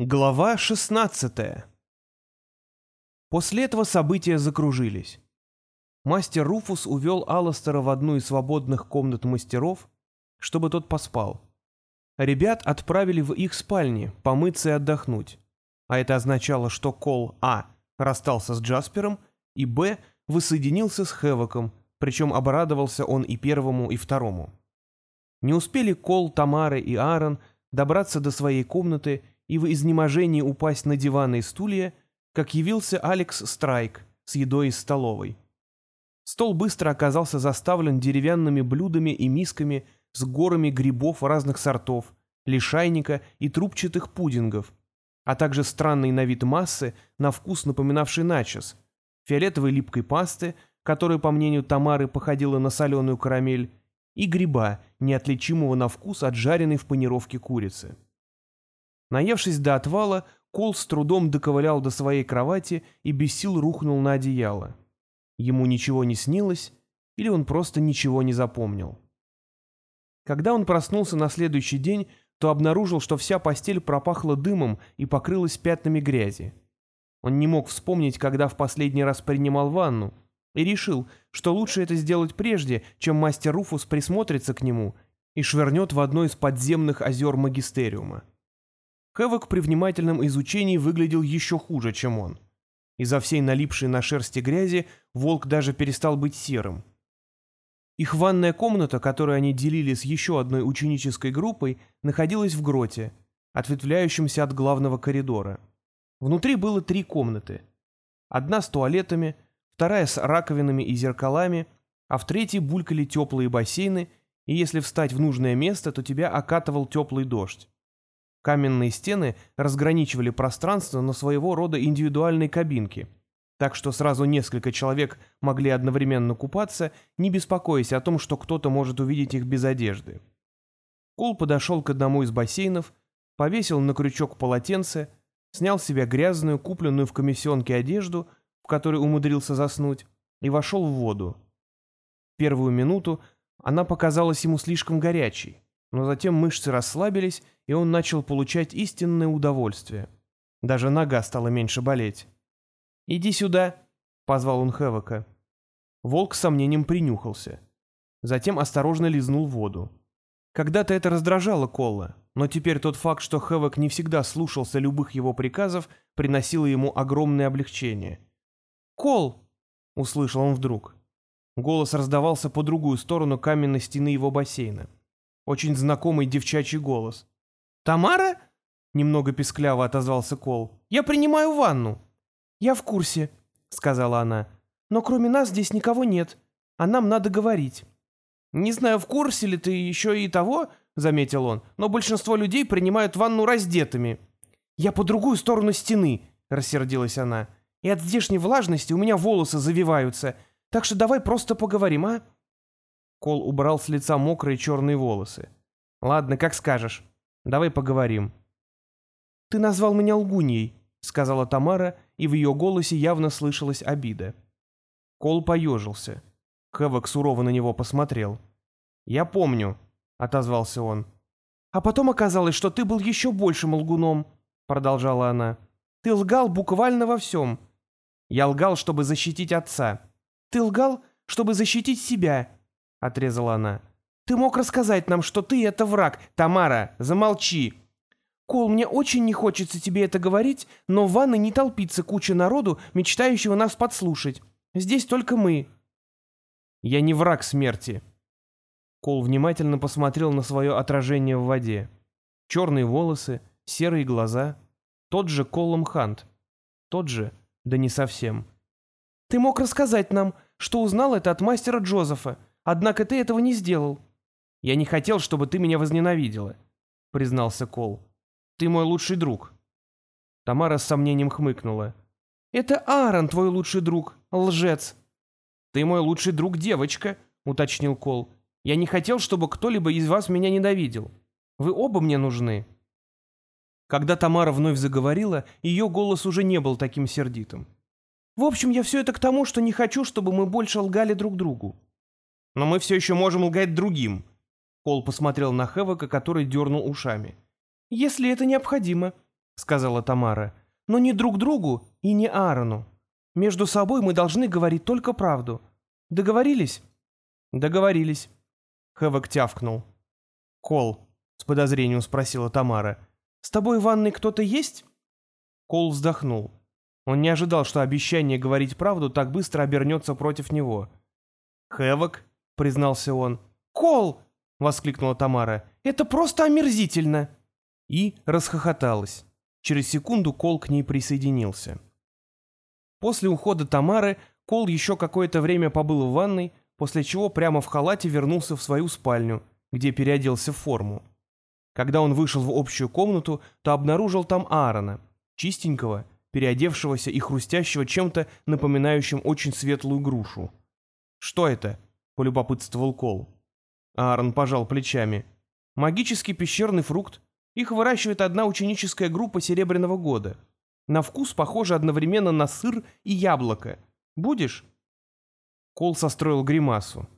Глава 16 После этого события закружились. Мастер Руфус увел Алластера в одну из свободных комнат мастеров, чтобы тот поспал. Ребят отправили в их спальни помыться и отдохнуть. А это означало, что Кол А. расстался с Джаспером и Б. воссоединился с Хевоком, причем обрадовался он и первому, и второму. Не успели Кол, Тамара и Аарон добраться до своей комнаты и в изнеможении упасть на диваны и стулья, как явился Алекс Страйк с едой из столовой. Стол быстро оказался заставлен деревянными блюдами и мисками с горами грибов разных сортов, лишайника и трубчатых пудингов, а также странной на вид массы, на вкус напоминавшей начос, фиолетовой липкой пасты, которая, по мнению Тамары, походила на соленую карамель, и гриба, неотличимого на вкус от жареной в панировке курицы. Наевшись до отвала, Кол с трудом доковылял до своей кровати и без сил рухнул на одеяло. Ему ничего не снилось, или он просто ничего не запомнил. Когда он проснулся на следующий день, то обнаружил, что вся постель пропахла дымом и покрылась пятнами грязи. Он не мог вспомнить, когда в последний раз принимал ванну, и решил, что лучше это сделать прежде, чем мастер Руфус присмотрится к нему и швырнет в одно из подземных озер Магистериума. Хэвок при внимательном изучении выглядел еще хуже, чем он. Из-за всей налипшей на шерсти грязи волк даже перестал быть серым. Их ванная комната, которую они делили с еще одной ученической группой, находилась в гроте, ответвляющемся от главного коридора. Внутри было три комнаты. Одна с туалетами, вторая с раковинами и зеркалами, а в третьей булькали теплые бассейны, и если встать в нужное место, то тебя окатывал теплый дождь. Каменные стены разграничивали пространство на своего рода индивидуальной кабинки, так что сразу несколько человек могли одновременно купаться, не беспокоясь о том, что кто-то может увидеть их без одежды. Кол подошел к одному из бассейнов, повесил на крючок полотенце, снял с себя грязную, купленную в комиссионке одежду, в которой умудрился заснуть, и вошел в воду. Первую минуту она показалась ему слишком горячей, но затем мышцы расслабились, и он начал получать истинное удовольствие. Даже нога стала меньше болеть. «Иди сюда», — позвал он Хевока. Волк с сомнением принюхался. Затем осторожно лизнул воду. Когда-то это раздражало Колла, но теперь тот факт, что Хевок не всегда слушался любых его приказов, приносило ему огромное облегчение. «Кол!» — услышал он вдруг. Голос раздавался по другую сторону каменной стены его бассейна. Очень знакомый девчачий голос. «Тамара?» — немного пескляво отозвался Кол. «Я принимаю ванну». «Я в курсе», — сказала она. «Но кроме нас здесь никого нет, а нам надо говорить». «Не знаю, в курсе ли ты еще и того», — заметил он, «но большинство людей принимают ванну раздетыми». «Я по другую сторону стены», — рассердилась она. «И от здешней влажности у меня волосы завиваются, так что давай просто поговорим, а?» Кол убрал с лица мокрые черные волосы. «Ладно, как скажешь. Давай поговорим». «Ты назвал меня лгуньей», — сказала Тамара, и в ее голосе явно слышалась обида. Кол поежился. Хэвок сурово на него посмотрел. «Я помню», — отозвался он. «А потом оказалось, что ты был еще большим лгуном», — продолжала она. «Ты лгал буквально во всем. Я лгал, чтобы защитить отца. Ты лгал, чтобы защитить себя», — отрезала она. Ты мог рассказать нам, что ты — это враг. Тамара, замолчи!» «Кол, мне очень не хочется тебе это говорить, но в ванной не толпится куча народу, мечтающего нас подслушать. Здесь только мы». «Я не враг смерти». Кол внимательно посмотрел на свое отражение в воде. Черные волосы, серые глаза. Тот же Колом Хант. Тот же, да не совсем. «Ты мог рассказать нам, что узнал это от мастера Джозефа, однако ты этого не сделал. «Я не хотел, чтобы ты меня возненавидела», — признался Кол. «Ты мой лучший друг». Тамара с сомнением хмыкнула. «Это Аарон твой лучший друг, лжец». «Ты мой лучший друг, девочка», — уточнил Кол. «Я не хотел, чтобы кто-либо из вас меня ненавидел. Вы оба мне нужны». Когда Тамара вновь заговорила, ее голос уже не был таким сердитым. «В общем, я все это к тому, что не хочу, чтобы мы больше лгали друг другу». «Но мы все еще можем лгать другим», Пол посмотрел на Хэвока, который дернул ушами. «Если это необходимо», — сказала Тамара. «Но не друг другу и не Аарону. Между собой мы должны говорить только правду. Договорились?» «Договорились». Хэвок тявкнул. «Кол», — с подозрением спросила Тамара, — «с тобой в ванной кто-то есть?» Кол вздохнул. Он не ожидал, что обещание говорить правду так быстро обернется против него. «Хэвок», — признался он. «Кол!» — воскликнула Тамара. «Это просто омерзительно!» И расхохоталась. Через секунду Кол к ней присоединился. После ухода Тамары Кол еще какое-то время побыл в ванной, после чего прямо в халате вернулся в свою спальню, где переоделся в форму. Когда он вышел в общую комнату, то обнаружил там Аарона, чистенького, переодевшегося и хрустящего чем-то напоминающим очень светлую грушу. «Что это?» — полюбопытствовал Кол. Аарон пожал плечами. «Магический пещерный фрукт. Их выращивает одна ученическая группа Серебряного года. На вкус похоже одновременно на сыр и яблоко. Будешь?» Кол состроил гримасу.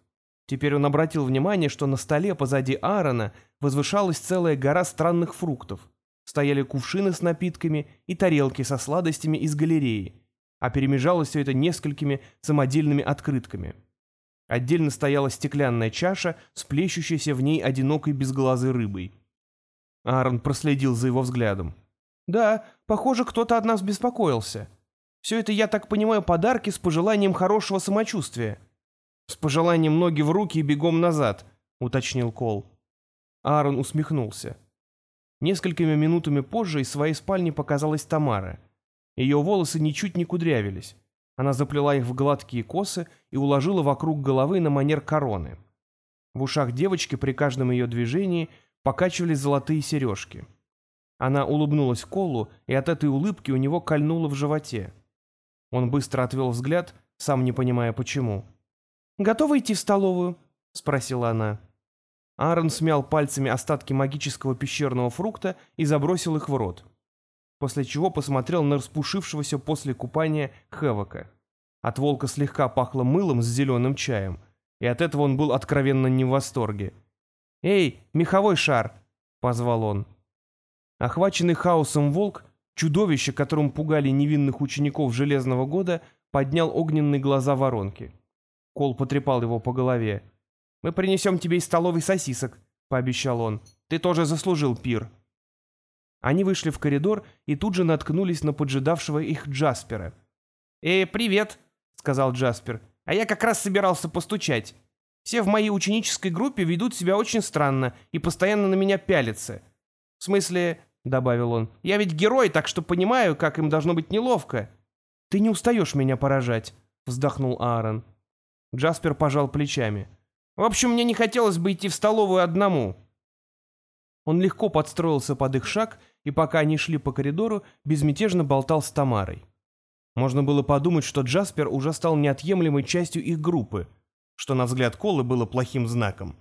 Теперь он обратил внимание, что на столе позади Аарона возвышалась целая гора странных фруктов. Стояли кувшины с напитками и тарелки со сладостями из галереи, а перемежалось все это несколькими самодельными открытками. Отдельно стояла стеклянная чаша с плещущейся в ней одинокой безглазой рыбой. Аарон проследил за его взглядом. «Да, похоже, кто-то от нас беспокоился. Все это, я так понимаю, подарки с пожеланием хорошего самочувствия». «С пожеланием ноги в руки и бегом назад», — уточнил Кол. Аарон усмехнулся. Несколькими минутами позже из своей спальни показалась Тамара. Ее волосы ничуть не кудрявились. Она заплела их в гладкие косы и уложила вокруг головы на манер короны. В ушах девочки при каждом ее движении покачивались золотые сережки. Она улыбнулась Колу, и от этой улыбки у него кольнуло в животе. Он быстро отвел взгляд, сам не понимая почему. «Готова идти в столовую?» — спросила она. Аарон смял пальцами остатки магического пещерного фрукта и забросил их в рот после чего посмотрел на распушившегося после купания Хевока. От волка слегка пахло мылом с зеленым чаем, и от этого он был откровенно не в восторге. «Эй, меховой шар!» — позвал он. Охваченный хаосом волк, чудовище, которым пугали невинных учеников Железного года, поднял огненные глаза воронки. Кол потрепал его по голове. «Мы принесем тебе из столовой сосисок», — пообещал он. «Ты тоже заслужил пир». Они вышли в коридор и тут же наткнулись на поджидавшего их Джаспера. «Э, привет», — сказал Джаспер. «А я как раз собирался постучать. Все в моей ученической группе ведут себя очень странно и постоянно на меня пялятся. В смысле, — добавил он, — я ведь герой, так что понимаю, как им должно быть неловко». «Ты не устаешь меня поражать», — вздохнул Аарон. Джаспер пожал плечами. «В общем, мне не хотелось бы идти в столовую одному». Он легко подстроился под их шаг и пока они шли по коридору, безмятежно болтал с Тамарой. Можно было подумать, что Джаспер уже стал неотъемлемой частью их группы, что на взгляд Колы было плохим знаком.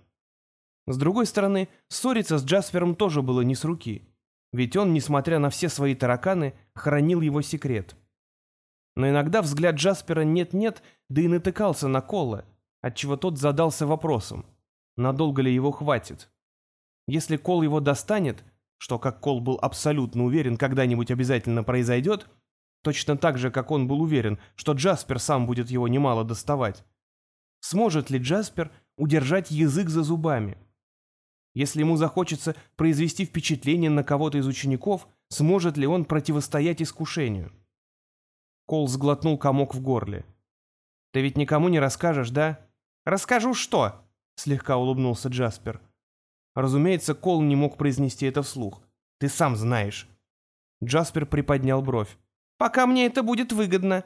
С другой стороны, ссориться с Джаспером тоже было не с руки, ведь он, несмотря на все свои тараканы, хранил его секрет. Но иногда взгляд Джаспера нет-нет, да и натыкался на Кола, отчего тот задался вопросом, надолго ли его хватит. Если Кол его достанет, что, как Кол был абсолютно уверен, когда-нибудь обязательно произойдет, точно так же, как он был уверен, что Джаспер сам будет его немало доставать. Сможет ли Джаспер удержать язык за зубами? Если ему захочется произвести впечатление на кого-то из учеников, сможет ли он противостоять искушению? Кол сглотнул комок в горле. «Ты ведь никому не расскажешь, да?» «Расскажу что?» — слегка улыбнулся Джаспер. Разумеется, Кол не мог произнести это вслух. «Ты сам знаешь». Джаспер приподнял бровь. «Пока мне это будет выгодно».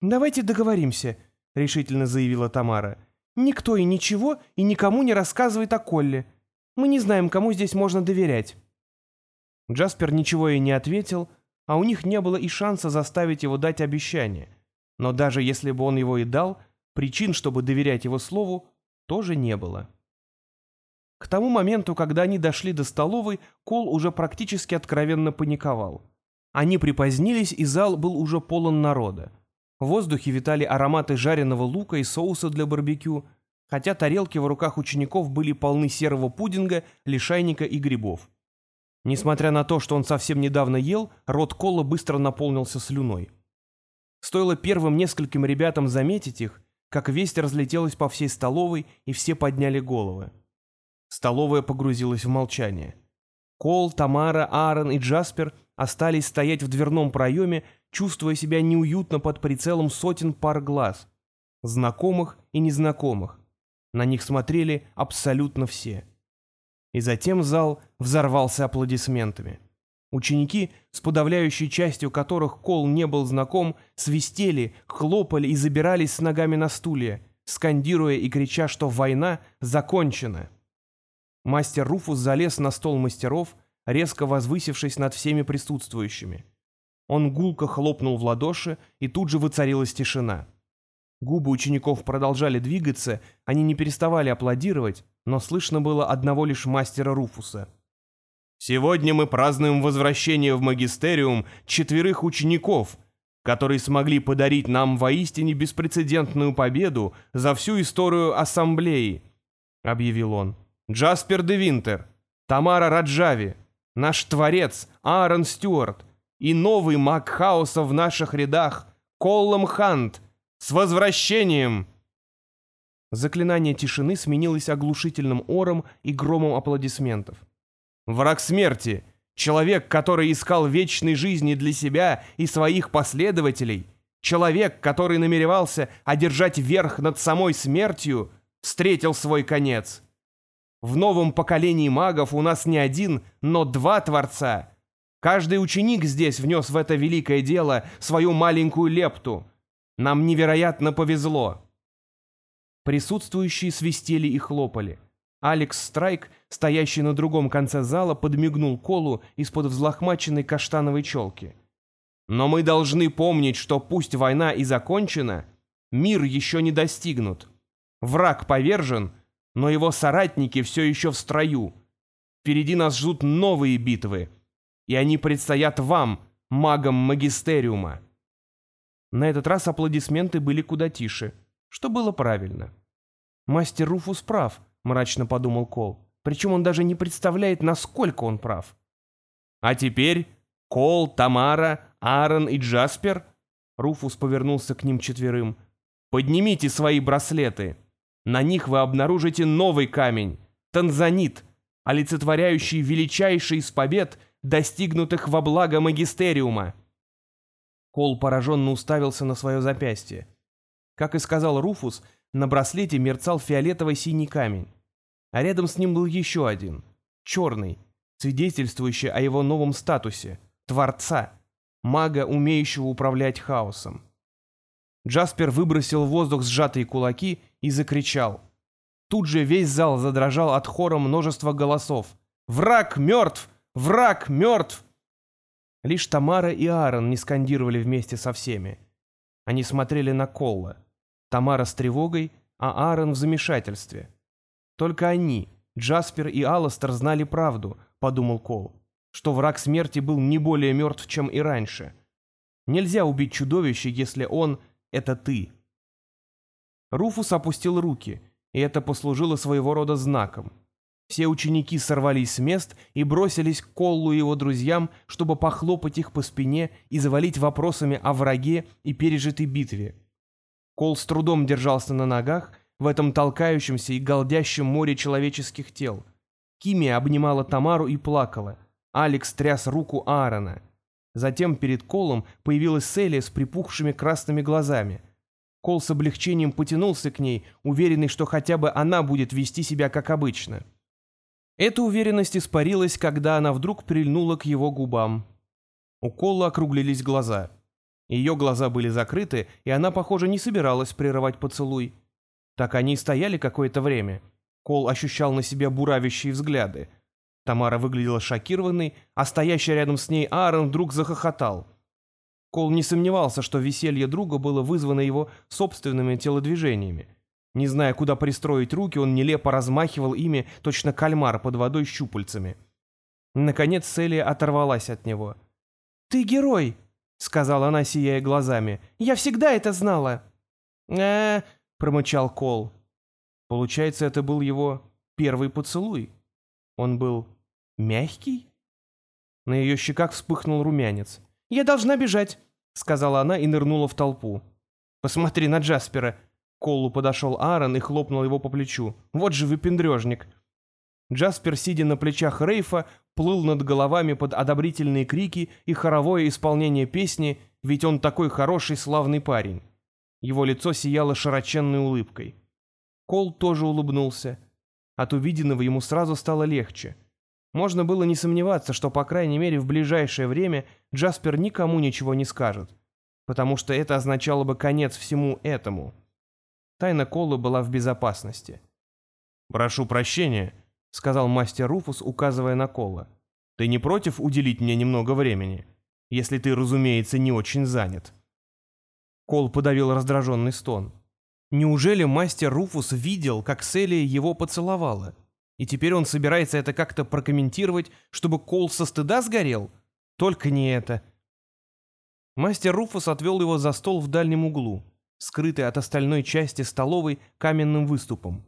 «Давайте договоримся», — решительно заявила Тамара. «Никто и ничего и никому не рассказывает о Колле. Мы не знаем, кому здесь можно доверять». Джаспер ничего и не ответил, а у них не было и шанса заставить его дать обещание. Но даже если бы он его и дал, причин, чтобы доверять его слову, тоже не было. К тому моменту, когда они дошли до столовой, Кол уже практически откровенно паниковал. Они припозднились, и зал был уже полон народа. В воздухе витали ароматы жареного лука и соуса для барбекю, хотя тарелки в руках учеников были полны серого пудинга, лишайника и грибов. Несмотря на то, что он совсем недавно ел, рот Кола быстро наполнился слюной. Стоило первым нескольким ребятам заметить их, как весть разлетелась по всей столовой, и все подняли головы. Столовая погрузилась в молчание. Кол, Тамара, Аарон и Джаспер остались стоять в дверном проеме, чувствуя себя неуютно под прицелом сотен пар глаз. Знакомых и незнакомых. На них смотрели абсолютно все. И затем зал взорвался аплодисментами. Ученики, с подавляющей частью которых Кол не был знаком, свистели, хлопали и забирались с ногами на стулья, скандируя и крича, что война закончена. Мастер Руфус залез на стол мастеров, резко возвысившись над всеми присутствующими. Он гулко хлопнул в ладоши, и тут же воцарилась тишина. Губы учеников продолжали двигаться, они не переставали аплодировать, но слышно было одного лишь мастера Руфуса. «Сегодня мы празднуем возвращение в магистериум четверых учеников, которые смогли подарить нам воистине беспрецедентную победу за всю историю ассамблеи», — объявил он. «Джаспер де Винтер, Тамара Раджави, наш творец Аарон Стюарт и новый маг хаоса в наших рядах Коллам Хант. С возвращением!» Заклинание тишины сменилось оглушительным ором и громом аплодисментов. «Враг смерти! Человек, который искал вечной жизни для себя и своих последователей, человек, который намеревался одержать верх над самой смертью, встретил свой конец. В новом поколении магов у нас не один, но два Творца. Каждый ученик здесь внес в это великое дело свою маленькую лепту. Нам невероятно повезло». Присутствующие свистели и хлопали. Алекс Страйк, стоящий на другом конце зала, подмигнул Колу из-под взлохмаченной каштановой челки. «Но мы должны помнить, что пусть война и закончена, мир еще не достигнут. Враг повержен, но его соратники все еще в строю. Впереди нас ждут новые битвы, и они предстоят вам, магам Магистериума». На этот раз аплодисменты были куда тише, что было правильно. «Мастер Руфус прав», — мрачно подумал Кол. «Причем он даже не представляет, насколько он прав». «А теперь Кол, Тамара, Аарон и Джаспер?» Руфус повернулся к ним четверым. «Поднимите свои браслеты. На них вы обнаружите новый камень — танзанит, олицетворяющий величайший из побед, достигнутых во благо магистериума». Кол пораженно уставился на свое запястье. Как и сказал Руфус, — на браслете мерцал фиолетово-синий камень. А рядом с ним был еще один, черный, свидетельствующий о его новом статусе — Творца, мага, умеющего управлять хаосом. Джаспер выбросил в воздух сжатые кулаки и закричал. Тут же весь зал задрожал от хора множества голосов. «Враг мертв! Враг мертв!» Лишь Тамара и Аарон не скандировали вместе со всеми. Они смотрели на Колла. Тамара с тревогой, а Аарон в замешательстве. Только они, Джаспер и Алластер, знали правду, подумал Кол, что враг смерти был не более мертв, чем и раньше. Нельзя убить чудовище, если он — это ты. Руфус опустил руки, и это послужило своего рода знаком. Все ученики сорвались с мест и бросились к Коллу и его друзьям, чтобы похлопать их по спине и завалить вопросами о враге и пережитой битве. Кол с трудом держался на ногах в этом толкающемся и голдящем море человеческих тел. Кимия обнимала Тамару и плакала. Алекс тряс руку Аарона. Затем перед Колом появилась Селия с припухшими красными глазами. Кол с облегчением потянулся к ней, уверенный, что хотя бы она будет вести себя как обычно. Эта уверенность испарилась, когда она вдруг прильнула к его губам. У Кола округлились глаза. Ее глаза были закрыты, и она, похоже, не собиралась прерывать поцелуй. Так они и стояли какое-то время. Кол ощущал на себе буравящие взгляды. Тамара выглядела шокированной, а стоящий рядом с ней Аарон вдруг захохотал. Кол не сомневался, что веселье друга было вызвано его собственными телодвижениями. Не зная, куда пристроить руки, он нелепо размахивал ими, точно кальмар под водой щупальцами. Наконец Селия оторвалась от него. «Ты герой!» — сказала она, сияя глазами. «Я всегда это знала!» э промычал Кол. Получается, это был его первый поцелуй. Он был мягкий? На ее щеках вспыхнул румянец. «Я должна бежать», — сказала она и нырнула в толпу. «Посмотри на Джаспера». Колу подошел Аарон и хлопнул его по плечу. «Вот же выпендрежник». Джаспер, сидя на плечах Рейфа, плыл над головами под одобрительные крики и хоровое исполнение песни «Ведь он такой хороший, славный парень». Его лицо сияло широченной улыбкой. Кол тоже улыбнулся. От увиденного ему сразу стало легче. Можно было не сомневаться, что, по крайней мере, в ближайшее время Джаспер никому ничего не скажет, потому что это означало бы конец всему этому. Тайна Колы была в безопасности. «Прошу прощения», — сказал мастер Руфус, указывая на Кола. «Ты не против уделить мне немного времени? Если ты, разумеется, не очень занят». Кол подавил раздраженный стон. Неужели мастер Руфус видел, как Селия его поцеловала? И теперь он собирается это как-то прокомментировать, чтобы Кол со стыда сгорел? Только не это. Мастер Руфус отвел его за стол в дальнем углу, скрытый от остальной части столовой каменным выступом.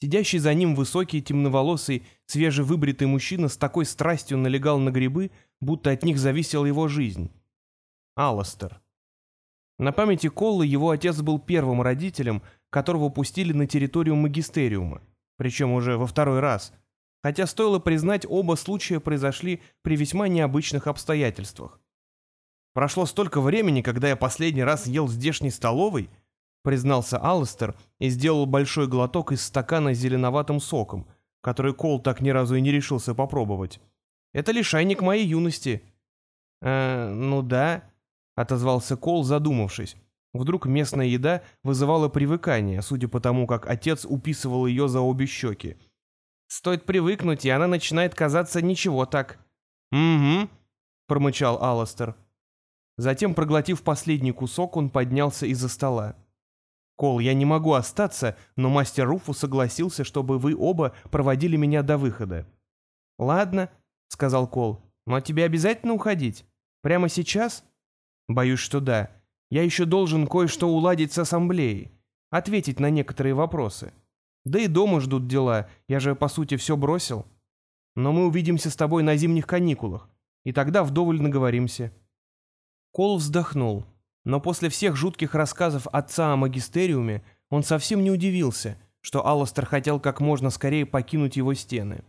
Сидящий за ним высокий, темноволосый, свежевыбритый мужчина с такой страстью налегал на грибы, будто от них зависела его жизнь. Алластер. На памяти Коллы его отец был первым родителем, которого пустили на территорию магистериума, причем уже во второй раз, хотя стоило признать, оба случая произошли при весьма необычных обстоятельствах. Прошло столько времени, когда я последний раз ел в здешней столовой, признался Алластер и сделал большой глоток из стакана с зеленоватым соком, который Кол так ни разу и не решился попробовать. Это лишайник моей юности. Э, ну да, отозвался Кол, задумавшись. Вдруг местная еда вызывала привыкание, судя по тому, как отец уписывал ее за обе щеки. Стоит привыкнуть, и она начинает казаться ничего так. «Угу», — промычал Алластер. Затем, проглотив последний кусок, он поднялся из-за стола. «Кол, я не могу остаться, но мастер Руфу согласился, чтобы вы оба проводили меня до выхода». «Ладно», — сказал Кол, — «но тебе обязательно уходить? Прямо сейчас?» «Боюсь, что да. Я еще должен кое-что уладить с ассамблеей, ответить на некоторые вопросы. Да и дома ждут дела, я же, по сути, все бросил. Но мы увидимся с тобой на зимних каникулах, и тогда вдоволь наговоримся». Кол вздохнул. Но после всех жутких рассказов отца о магистериуме он совсем не удивился, что Алластер хотел как можно скорее покинуть его стены.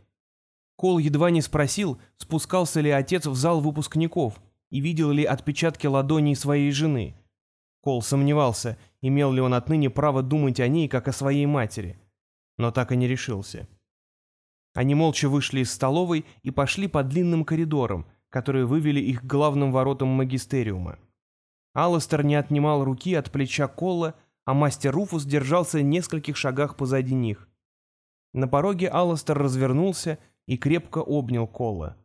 Кол едва не спросил, спускался ли отец в зал выпускников и видел ли отпечатки ладоней своей жены. Кол сомневался, имел ли он отныне право думать о ней, как о своей матери, но так и не решился. Они молча вышли из столовой и пошли по длинным коридорам, которые вывели их к главным воротам магистериума. Алластер не отнимал руки от плеча Колла, а мастер Руфус держался в нескольких шагах позади них. На пороге Алластер развернулся и крепко обнял Колла.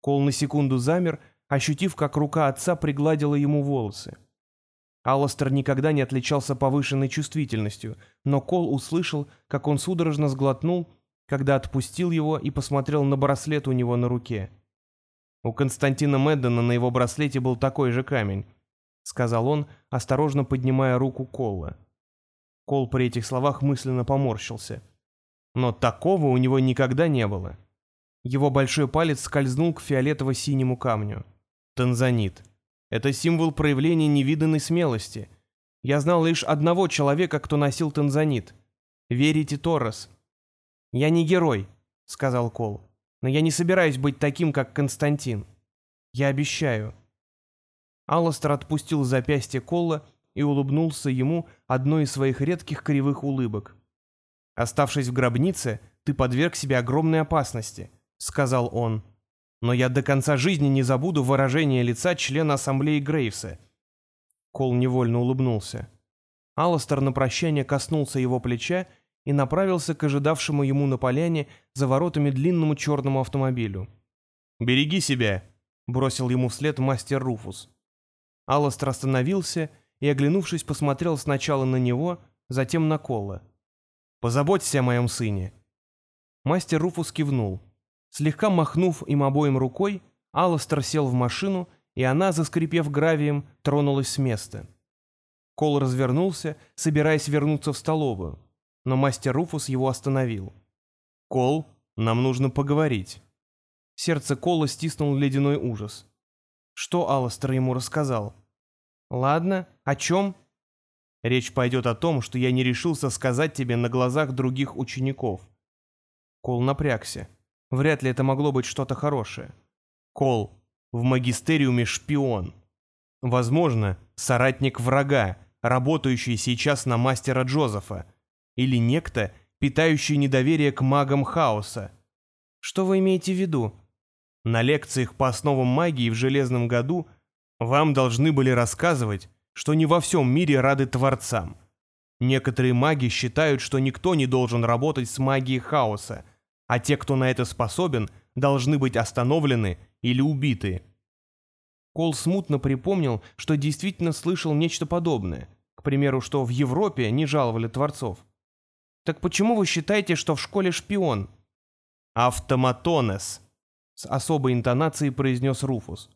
Кол на секунду замер, ощутив, как рука отца пригладила ему волосы. Алластер никогда не отличался повышенной чувствительностью, но Кол услышал, как он судорожно сглотнул, когда отпустил его и посмотрел на браслет у него на руке. У Константина Мэддена на его браслете был такой же камень, — сказал он, осторожно поднимая руку Колла. Кол при этих словах мысленно поморщился. Но такого у него никогда не было. Его большой палец скользнул к фиолетово-синему камню. Танзанит. Это символ проявления невиданной смелости. Я знал лишь одного человека, кто носил танзанит. Верите Торрес. «Я не герой», — сказал Кол. «Но я не собираюсь быть таким, как Константин. Я обещаю». Алластер отпустил запястье Колла и улыбнулся ему одной из своих редких кривых улыбок. «Оставшись в гробнице, ты подверг себе огромной опасности», — сказал он. «Но я до конца жизни не забуду выражение лица члена ассамблеи Грейвса». Кол невольно улыбнулся. Алластер на прощание коснулся его плеча и направился к ожидавшему ему на поляне за воротами длинному черному автомобилю. «Береги себя», — бросил ему вслед мастер Руфус. Алластер остановился и, оглянувшись, посмотрел сначала на него, затем на Колла. «Позаботься о моем сыне». Мастер Руфус кивнул. Слегка махнув им обоим рукой, Алластер сел в машину, и она, заскрипев гравием, тронулась с места. Кол развернулся, собираясь вернуться в столовую, но мастер Руфус его остановил. «Кол, нам нужно поговорить». Сердце Кола стиснул ледяной ужас. Что Алластер ему рассказал? Ладно, о чем? Речь пойдет о том, что я не решился сказать тебе на глазах других учеников. Кол напрягся. Вряд ли это могло быть что-то хорошее. Кол, в магистериуме шпион. Возможно, соратник врага, работающий сейчас на мастера Джозефа. Или некто, питающий недоверие к магам хаоса. Что вы имеете в виду? На лекциях по основам магии в Железном году вам должны были рассказывать, что не во всем мире рады Творцам. Некоторые маги считают, что никто не должен работать с магией хаоса, а те, кто на это способен, должны быть остановлены или убиты. Кол смутно припомнил, что действительно слышал нечто подобное. К примеру, что в Европе не жаловали Творцов. «Так почему вы считаете, что в школе шпион?» «Автоматонес», — с особой интонацией произнес Руфус.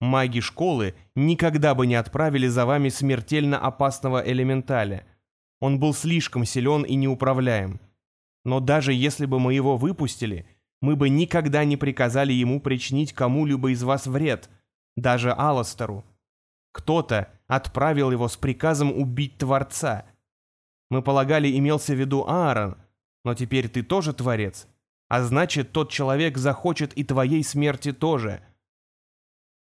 «Маги школы никогда бы не отправили за вами смертельно опасного элементаля. Он был слишком силен и неуправляем. Но даже если бы мы его выпустили, мы бы никогда не приказали ему причинить кому-либо из вас вред, даже Аластеру. Кто-то отправил его с приказом убить Творца. Мы полагали, имелся в виду Аарон, но теперь ты тоже Творец, а значит, тот человек захочет и твоей смерти тоже.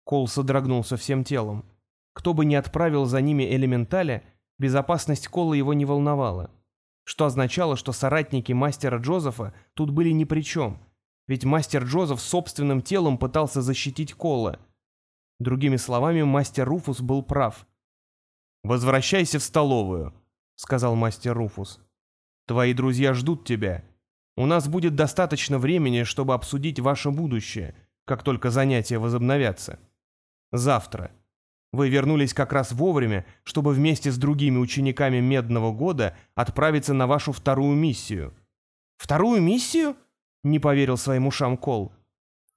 Кол содрогнулся всем телом. Кто бы ни отправил за ними элементаля, безопасность Кола его не волновала. Что означало, что соратники мастера Джозефа тут были ни при чем, ведь мастер Джозеф собственным телом пытался защитить Кола. Другими словами, мастер Руфус был прав. «Возвращайся в столовую», — сказал мастер Руфус. «Твои друзья ждут тебя, у нас будет достаточно времени, чтобы обсудить ваше будущее, как только занятия возобновятся. Завтра. Вы вернулись как раз вовремя, чтобы вместе с другими учениками Медного года отправиться на вашу вторую миссию. «Вторую миссию?» — не поверил своим ушам Кол.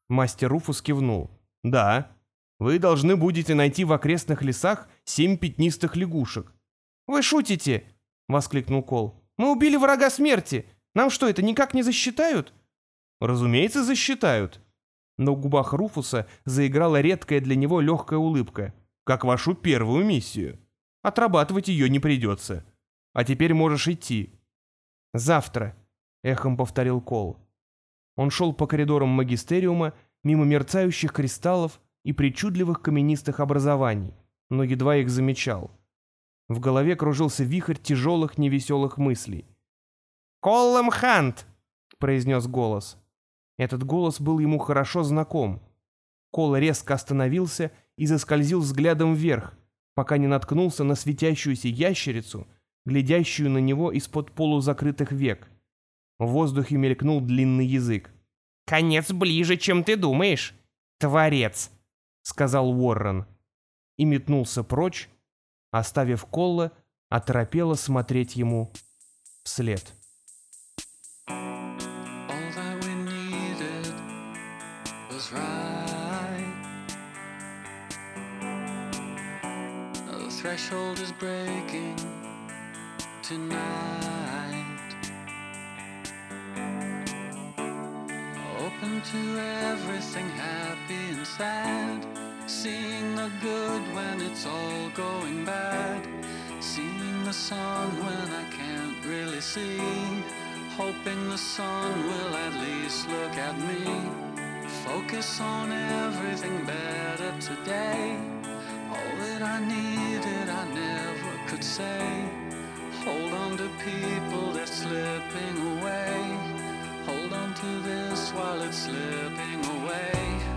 Мастер Руфус кивнул. «Да. Вы должны будете найти в окрестных лесах семь пятнистых лягушек». «Вы шутите?» — воскликнул Кол. «Мы убили врага смерти. Нам что, это никак не засчитают?» «Разумеется, засчитают». На губах Руфуса заиграла редкая для него легкая улыбка. «Как вашу первую миссию. Отрабатывать ее не придется. А теперь можешь идти». «Завтра», — эхом повторил Кол. Он шел по коридорам магистериума, мимо мерцающих кристаллов и причудливых каменистых образований, но едва их замечал. В голове кружился вихрь тяжелых невеселых мыслей. «Коллам Хант!» — произнес голос. Этот голос был ему хорошо знаком. Кол резко остановился и заскользил взглядом вверх, пока не наткнулся на светящуюся ящерицу, глядящую на него из-под полузакрытых век. В воздухе мелькнул длинный язык. «Конец ближе, чем ты думаешь, творец!» — сказал Уоррен. И метнулся прочь, оставив Колла оторопело смотреть ему вслед. Threshold is breaking tonight. Open to everything happy and sad. Seeing the good when it's all going bad. Seeing the sun when I can't really see. Hoping the sun will at least look at me. Focus on everything better today. All that I never could say Hold on to people, they're slipping away. Hold on to this while it's slipping away.